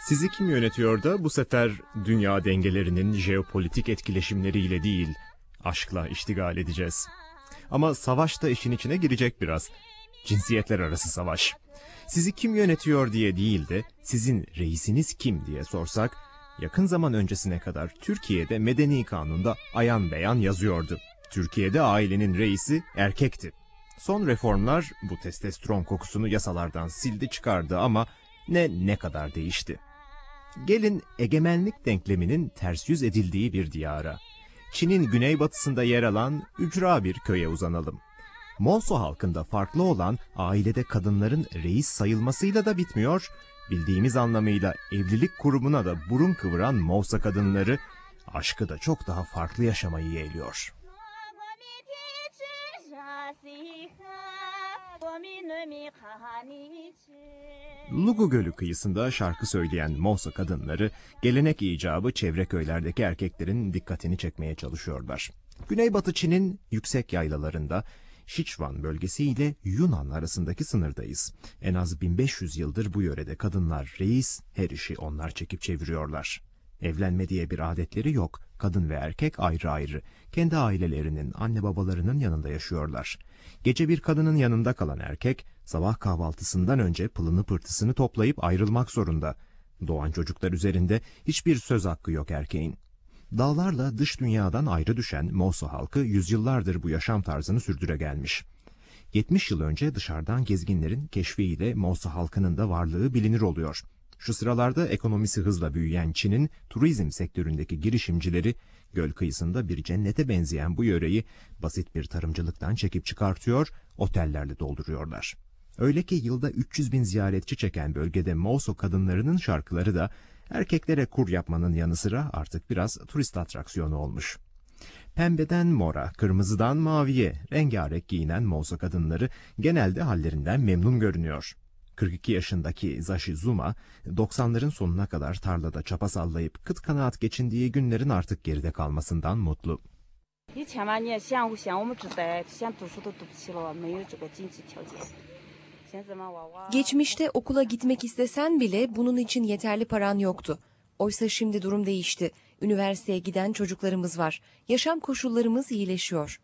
Sizi kim yönetiyor da bu sefer dünya dengelerinin jeopolitik etkileşimleriyle değil, aşkla iştigal edeceğiz. Ama savaş da işin içine girecek biraz. Cinsiyetler arası savaş. Sizi kim yönetiyor diye değil de sizin reisiniz kim diye sorsak, yakın zaman öncesine kadar Türkiye'de medeni kanunda ayan beyan yazıyordu. Türkiye'de ailenin reisi erkekti. Son reformlar bu testosteron kokusunu yasalardan sildi çıkardı ama ne ne kadar değişti. Gelin egemenlik denkleminin ters yüz edildiği bir diyara. Çin'in güneybatısında yer alan ücra bir köye uzanalım. Moğso halkında farklı olan ailede kadınların reis sayılmasıyla da bitmiyor, bildiğimiz anlamıyla evlilik kurumuna da burun kıvıran Moğsa kadınları aşkı da çok daha farklı yaşamayı yeğliyor. Lugu Gölü kıyısında şarkı söyleyen Moğsa kadınları gelenek icabı çevre köylerdeki erkeklerin dikkatini çekmeye çalışıyorlar. Güneybatı Çin'in yüksek yaylalarında Sichuan bölgesi ile Yunan arasındaki sınırdayız. En az 1500 yıldır bu yörede kadınlar reis, her işi onlar çekip çeviriyorlar. Evlenme diye bir adetleri yok. Kadın ve erkek ayrı ayrı. Kendi ailelerinin, anne babalarının yanında yaşıyorlar. Gece bir kadının yanında kalan erkek, sabah kahvaltısından önce pılını pırtısını toplayıp ayrılmak zorunda. Doğan çocuklar üzerinde hiçbir söz hakkı yok erkeğin. Dağlarla dış dünyadan ayrı düşen Moğso halkı yüzyıllardır bu yaşam tarzını sürdüre gelmiş. 70 yıl önce dışarıdan gezginlerin keşfiyle Moğso halkının da varlığı bilinir oluyor. Şu sıralarda ekonomisi hızla büyüyen Çin'in turizm sektöründeki girişimcileri göl kıyısında bir cennete benzeyen bu yöreyi basit bir tarımcılıktan çekip çıkartıyor, otellerle dolduruyorlar. Öyle ki yılda 300 bin ziyaretçi çeken bölgede Moğso kadınlarının şarkıları da erkeklere kur yapmanın yanı sıra artık biraz turist atraksiyonu olmuş. Pembeden mora, kırmızıdan maviye rengarenk giyinen Moğso kadınları genelde hallerinden memnun görünüyor. 42 yaşındaki Zashi Zuma, 90'ların sonuna kadar tarlada çapa sallayıp kıt kanaat geçindiği günlerin artık geride kalmasından mutlu. Geçmişte okula gitmek istesen bile bunun için yeterli paran yoktu. Oysa şimdi durum değişti. Üniversiteye giden çocuklarımız var. Yaşam koşullarımız iyileşiyor.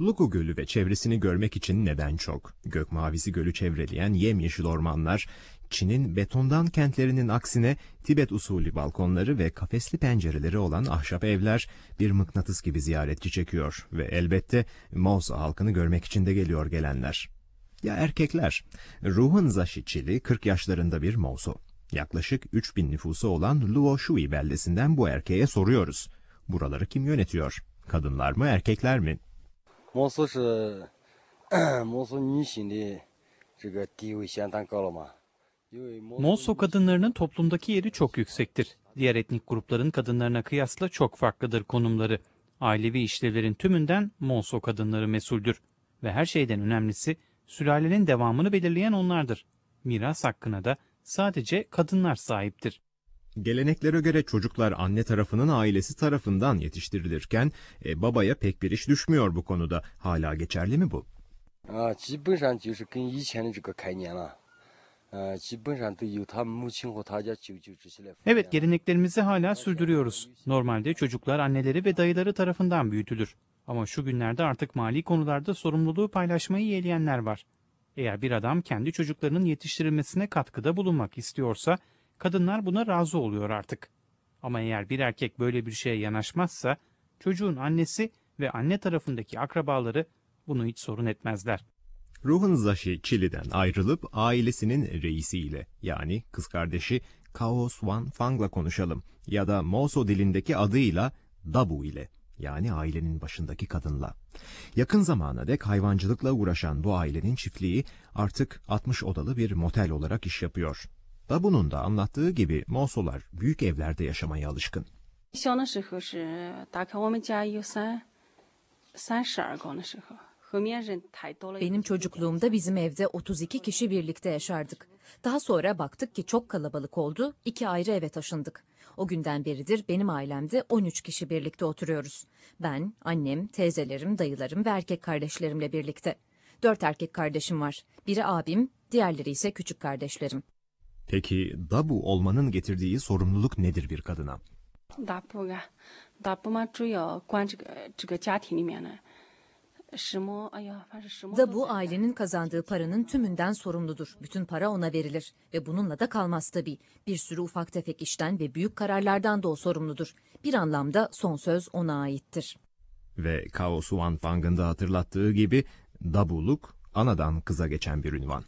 Lugu Gölü ve çevresini görmek için neden çok. Gök mavisi gölü çevreleyen yemyeşil ormanlar, Çin'in betondan kentlerinin aksine Tibet usulü balkonları ve kafesli pencereleri olan ahşap evler bir mıknatıs gibi ziyaretçi çekiyor ve elbette Moğsa halkını görmek için de geliyor gelenler. Ya erkekler? Ruhun Zashi Çili 40 yaşlarında bir Moğso. Yaklaşık 3000 nüfusu olan Luo Shui beldesinden bu erkeğe soruyoruz. Buraları kim yönetiyor? Kadınlar mı erkekler mi? 摩苏是摩苏女性的这个地位相当高了嘛？因为摩 Moğso kadınlarının toplumdaki yeri çok yüksektir. Diğer etnik grupların kadınlarına kıyasla çok farklıdır konumları. Ailevi işlevlerin tümünden Moğso kadınları mesuldür. Ve her şeyden önemlisi sülalenin devamını belirleyen onlardır. Miras hakkına da sadece kadınlar sahiptir. Geleneklere göre çocuklar anne tarafının ailesi tarafından yetiştirilirken e, babaya pek bir iş düşmüyor bu konuda. Hala geçerli mi bu? 啊，基本上就是跟以前的这个概念了，呃，基本上都由他母亲和他家舅舅这些来抚养。 Evet geleneklerimizi hala sürdürüyoruz. Normalde çocuklar anneleri ve dayıları tarafından büyütülür. Ama şu günlerde artık mali konularda sorumluluğu paylaşmayı yeğleyenler var. Eğer bir adam kendi çocuklarının yetiştirilmesine katkıda bulunmak istiyorsa kadınlar buna razı oluyor artık. Ama eğer bir erkek böyle bir şeye yanaşmazsa çocuğun annesi ve anne tarafındaki akrabaları bunu hiç sorun etmezler. Ruhun Zashi Çili'den ayrılıp ailesinin reisiyle yani kız kardeşi Kao Swan Fang'la konuşalım ya da Moğso dilindeki adıyla Dabu ile yani ailenin başındaki kadınla. Yakın zamana dek hayvancılıkla uğraşan bu ailenin çiftliği artık 60 odalı bir motel olarak iş yapıyor. Dabu'nun da anlattığı gibi Moğsolar büyük evlerde yaşamaya alışkın. 小的时候是大概我们家有三三十二个的时候，后面人太多了。 Benim çocukluğumda bizim evde 32 kişi birlikte yaşardık. Daha sonra baktık ki çok kalabalık oldu, iki ayrı eve taşındık. O günden beridir benim ailemde 13 kişi birlikte oturuyoruz. Ben, annem, teyzelerim, dayılarım ve erkek kardeşlerimle birlikte. Dört erkek kardeşim var. Biri abim, diğerleri ise küçük kardeşlerim. Peki dabu olmanın getirdiği sorumluluk nedir bir kadına? Dabu ga, dabu ma zuyo guan zige jiating li mian da bu ailenin kazandığı paranın tümünden sorumludur. Bütün para ona verilir ve bununla da kalmaz tabii. Bir sürü ufak tefek işten ve büyük kararlardan da o sorumludur. Bir anlamda son söz ona aittir. Ve Kao Suan Fang'ın da hatırlattığı gibi dabuluk anadan kıza geçen bir ünvan.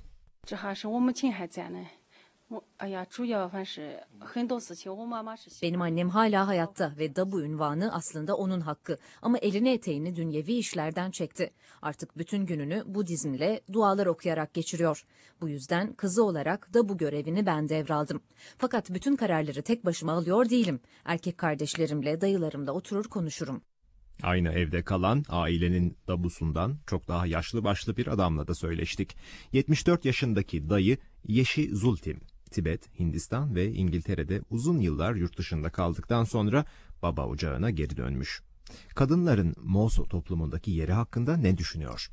Benim annem hala hayatta ve Dabu ünvanı aslında onun hakkı ama elini eteğini dünyevi işlerden çekti. Artık bütün gününü Budizmle dualar okuyarak geçiriyor. Bu yüzden kızı olarak Dabu görevini ben devraldım. Fakat bütün kararları tek başıma alıyor değilim. Erkek kardeşlerimle, dayılarımla oturur konuşurum. Aynı evde kalan ailenin dabusundan çok daha yaşlı başlı bir adamla da söyleştik. 74 yaşındaki dayı Yeşi Zultim. Tibet, Hindistan ve İngiltere'de uzun yıllar yurt dışında kaldıktan sonra baba ocağına geri dönmüş. Kadınların Moğol toplumundaki yeri hakkında ne düşünüyor?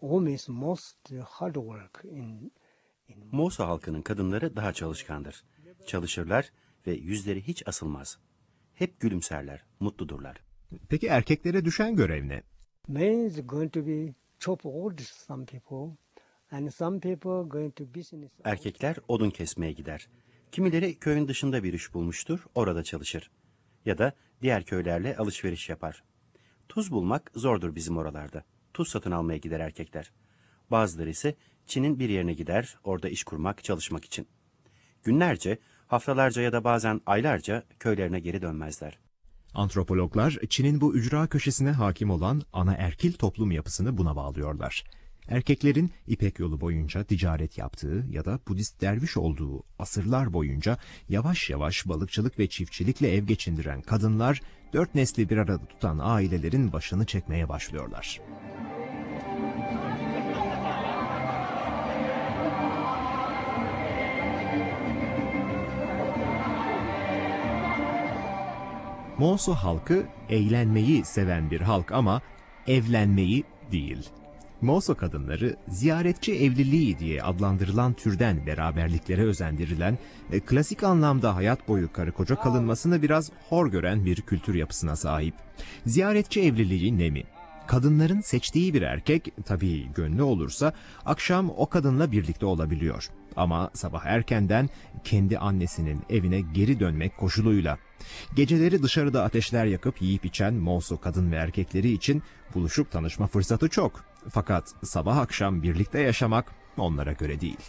Women is most hard work in in Moğol halkının kadınları daha çalışkandır. Çalışırlar ve yüzleri hiç asılmaz. Hep gülümserler, mutludurlar. Peki erkeklere düşen görev ne? men is going to be chop wood some people and some people going to business Erkekler odun kesmeye gider. Kimileri köyün dışında bir iş bulmuştur, orada çalışır. Ya da diğer köylerle alışveriş yapar. Tuz bulmak zordur bizim oralarda. Tuz satın almaya gider erkekler. Bazıları ise Çin'in bir yerine gider, orada iş kurmak, çalışmak için. Günlerce, haftalarca ya da bazen aylarca köylerine geri dönmezler. Antropologlar Çin'in bu ücra köşesine hakim olan ana erkil toplum yapısını buna bağlıyorlar. Erkeklerin İpek yolu boyunca ticaret yaptığı ya da Budist derviş olduğu asırlar boyunca yavaş yavaş balıkçılık ve çiftçilikle ev geçindiren kadınlar dört nesli bir arada tutan ailelerin başını çekmeye başlıyorlar. Moğol halkı eğlenmeyi seven bir halk ama evlenmeyi değil. Moğol kadınları ziyaretçi evliliği diye adlandırılan türden beraberliklere özendirilen, e, klasik anlamda hayat boyu karı koca kalınmasını biraz hor gören bir kültür yapısına sahip. Ziyaretçi evliliği ne mi? Kadınların seçtiği bir erkek tabii gönlü olursa akşam o kadınla birlikte olabiliyor. Ama sabah erkenden kendi annesinin evine geri dönmek koşuluyla. Geceleri dışarıda ateşler yakıp yiyip içen Moğol kadın ve erkekleri için buluşup tanışma fırsatı çok. Fakat sabah akşam birlikte yaşamak onlara göre değil.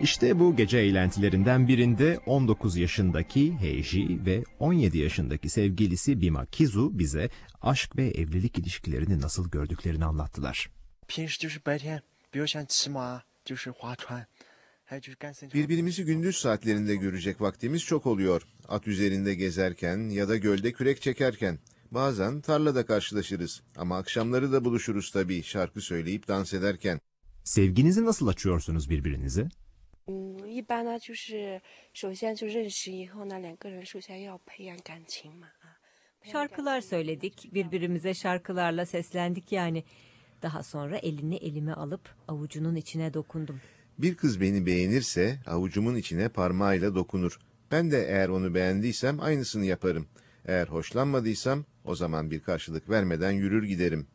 İşte bu gece eğlentilerinden birinde 19 yaşındaki Heiji ve 17 yaşındaki sevgilisi Bima Kizu bize aşk ve evlilik ilişkilerini nasıl gördüklerini anlattılar. 平时就是白天，比如像骑马，就是划船，还有就是干森。 Birbirimizi gündüz saatlerinde görecek vaktimiz çok oluyor. At üzerinde gezerken ya da gölde kürek çekerken. Bazen tarlada karşılaşırız ama akşamları da buluşuruz tabii şarkı söyleyip dans ederken. Sevginizi nasıl açıyorsunuz birbirinize? Şarkılar söyledik, birbirimize şarkılarla seslendik yani. Daha sonra elini elime alıp avucunun içine dokundum. Bir kız beni beğenirse avucumun içine parmağıyla dokunur. Ben de eğer onu beğendiysem aynısını yaparım. Eğer hoşlanmadıysam o zaman bir karşılık vermeden yürür giderim.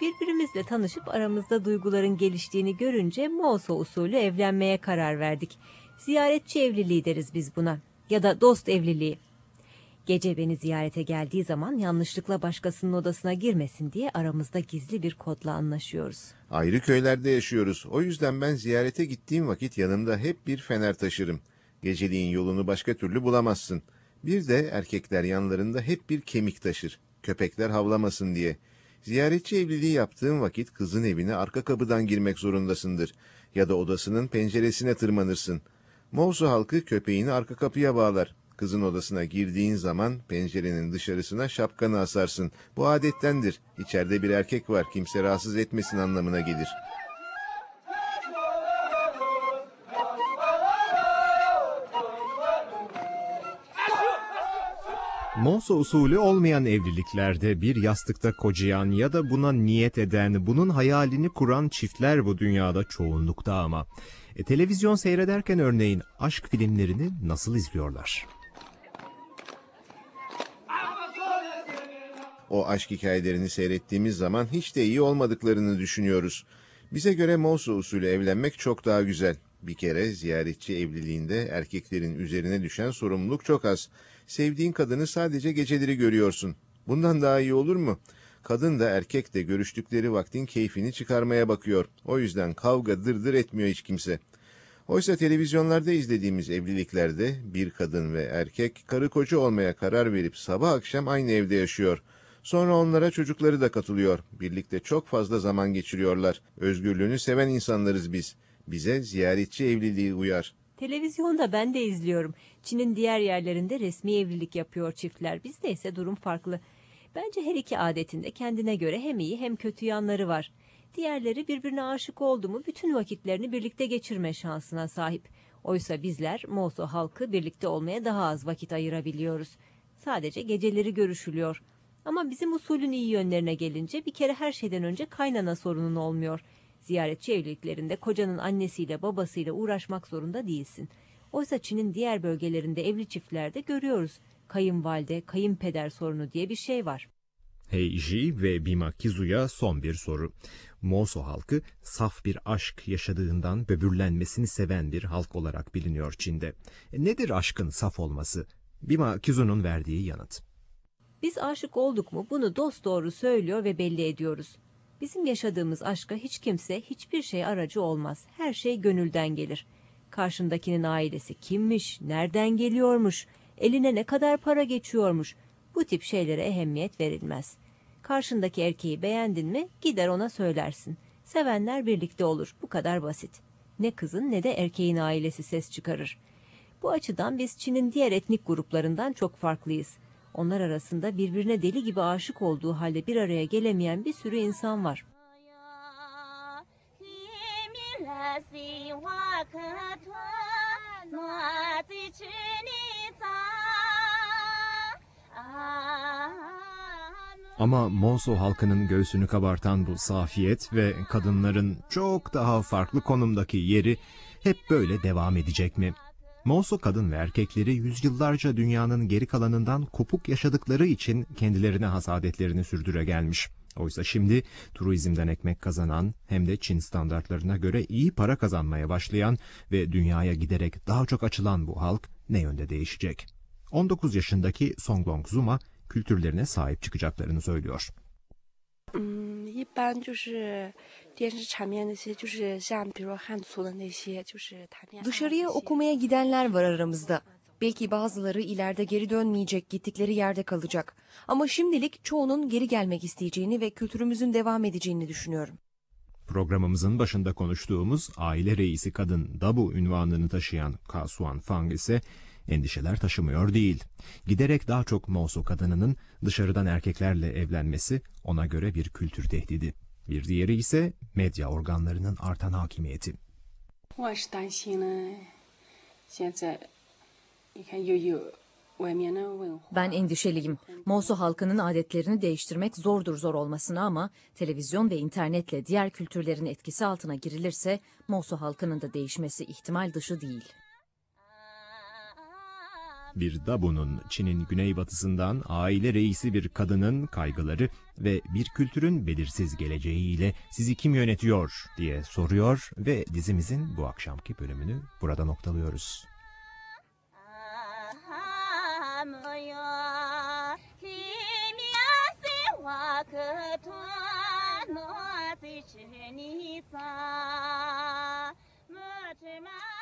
Birbirimizle tanışıp aramızda duyguların geliştiğini görünce Moğol usulü evlenmeye karar verdik. Ziyaretçi evliliği deriz biz buna ya da dost evliliği. Gece beni ziyarete geldiği zaman yanlışlıkla başkasının odasına girmesin diye aramızda gizli bir kodla anlaşıyoruz. Ayrı köylerde yaşıyoruz. O yüzden ben ziyarete gittiğim vakit yanımda hep bir fener taşırım. Geceliğin yolunu başka türlü bulamazsın. Bir de erkekler yanlarında hep bir kemik taşır. Köpekler havlamasın diye. Ziyaretçi evliliği yaptığın vakit kızın evine arka kapıdan girmek zorundasındır. Ya da odasının penceresine tırmanırsın. Moğolsu halkı köpeğini arka kapıya bağlar. Kızın odasına girdiğin zaman pencerenin dışarısına şapkanı asarsın. Bu adettendir. İçeride bir erkek var kimse rahatsız etmesin anlamına gelir. Monso usulü olmayan evliliklerde bir yastıkta kocayan ya da buna niyet eden, bunun hayalini kuran çiftler bu dünyada çoğunlukta ama. E, televizyon seyrederken örneğin aşk filmlerini nasıl izliyorlar? O aşk hikayelerini seyrettiğimiz zaman hiç de iyi olmadıklarını düşünüyoruz. Bize göre Mosu usulü evlenmek çok daha güzel. Bir kere ziyaretçi evliliğinde erkeklerin üzerine düşen sorumluluk çok az. Sevdiğin kadını sadece geceleri görüyorsun. Bundan daha iyi olur mu? Kadın da erkek de görüştükleri vaktin keyfini çıkarmaya bakıyor. O yüzden kavga dırdır etmiyor hiç kimse. Oysa televizyonlarda izlediğimiz evliliklerde bir kadın ve erkek karı koca olmaya karar verip sabah akşam aynı evde yaşıyor. Sonra onlara çocukları da katılıyor. Birlikte çok fazla zaman geçiriyorlar. Özgürlüğünü seven insanlarız biz. Bize ziyaretçi evliliği uyar. Televizyonda ben de izliyorum. Çin'in diğer yerlerinde resmi evlilik yapıyor çiftler. Bizde ise durum farklı. Bence her iki adetinde kendine göre hem iyi hem kötü yanları var. Diğerleri birbirine aşık oldu mu bütün vakitlerini birlikte geçirme şansına sahip. Oysa bizler Moso halkı birlikte olmaya daha az vakit ayırabiliyoruz. Sadece geceleri görüşülüyor. Ama bizim usulün iyi yönlerine gelince bir kere her şeyden önce kaynana sorunun olmuyor. Ziyaretçi evliliklerinde kocanın annesiyle babasıyla uğraşmak zorunda değilsin. Oysa Çin'in diğer bölgelerinde evli çiftlerde görüyoruz. Kayınvalide, kayınpeder sorunu diye bir şey var. Heiji ve Bima Kizu'ya son bir soru. Moso halkı saf bir aşk yaşadığından böbürlenmesini seven bir halk olarak biliniyor Çin'de. E, nedir aşkın saf olması? Bima Kizu'nun verdiği yanıt. Biz aşık olduk mu bunu dost doğru söylüyor ve belli ediyoruz. Bizim yaşadığımız aşka hiç kimse hiçbir şey aracı olmaz. Her şey gönülden gelir. Karşındakinin ailesi kimmiş, nereden geliyormuş, eline ne kadar para geçiyormuş. Bu tip şeylere ehemmiyet verilmez. Karşındaki erkeği beğendin mi gider ona söylersin. Sevenler birlikte olur. Bu kadar basit. Ne kızın ne de erkeğin ailesi ses çıkarır. Bu açıdan biz Çin'in diğer etnik gruplarından çok farklıyız. Onlar arasında birbirine deli gibi aşık olduğu halde bir araya gelemeyen bir sürü insan var. Ama Moso halkının göğsünü kabartan bu safiyet ve kadınların çok daha farklı konumdaki yeri hep böyle devam edecek mi? Moso kadın ve erkekleri yüzyıllarca dünyanın geri kalanından kopuk yaşadıkları için kendilerine has adetlerini sürdüre gelmiş. Oysa şimdi turizmden ekmek kazanan hem de Çin standartlarına göre iyi para kazanmaya başlayan ve dünyaya giderek daha çok açılan bu halk ne yönde değişecek? 19 yaşındaki Songlong Zuma kültürlerine sahip çıkacaklarını söylüyor. 嗯，一般就是电视场面那些，就是像比如说汉族的那些，就是谈恋爱。 Dışarıya okumaya gidenler var aramızda. Belki bazıları ileride geri dönmeyecek, gittikleri yerde kalacak. Ama şimdilik çoğunun geri gelmek isteyeceğini ve kültürümüzün devam edeceğini düşünüyorum. Programımızın başında konuştuğumuz aile reisi kadın Dabu ünvanını taşıyan Kasuan Fang ise endişeler taşımıyor değil. Giderek daha çok Mosu kadınının dışarıdan erkeklerle evlenmesi ona göre bir kültür tehdidi. Bir diğeri ise medya organlarının artan hakimiyeti. 我是担心呢，现在你看又有外面的文化。 Ben endişeliyim. Mosu halkının adetlerini değiştirmek zordur zor olmasına ama televizyon ve internetle diğer kültürlerin etkisi altına girilirse Mosu halkının da değişmesi ihtimal dışı değil. Bir Dabu'nun Çin'in güneybatısından aile reisi bir kadının kaygıları ve bir kültürün belirsiz geleceğiyle sizi kim yönetiyor diye soruyor ve dizimizin bu akşamki bölümünü burada noktalıyoruz. 啊，没